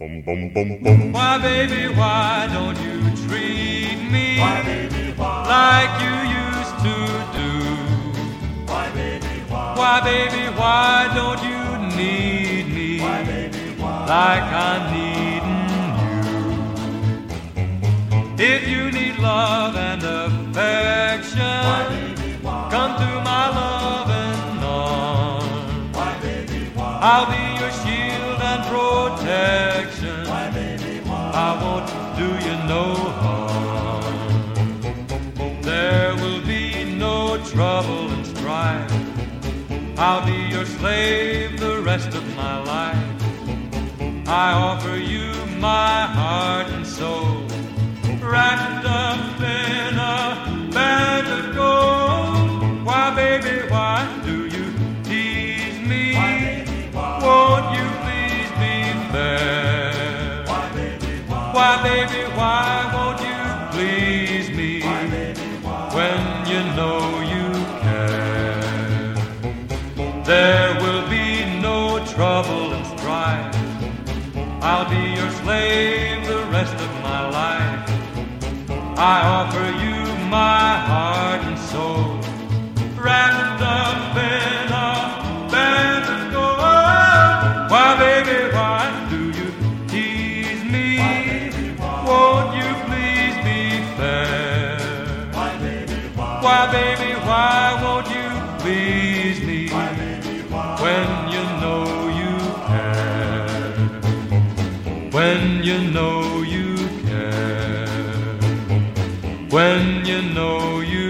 Boom, boom, boom, boom. Why, baby, why don't you treat me Why, baby, why? like you used to do? Why, baby, why? Why, baby, why don't you need me Why, baby, why? like I'm needing you? If you need love and affection, Why, baby, why? come to my loving arms. Why, baby, why? I'll be your shield and protection. Why, baby, why? I won't do you no harm. There will be no trouble and strife. I'll be your slave the rest of my life. I offer you my heart and soul, why? Baby, why won't you please me when you know you care? There will be no trouble and strife. I'll be your slave the rest of my life. I offer you my heart why? Baby, why won't you please me Why, baby, why? when you know you care? When you know you care. When you know you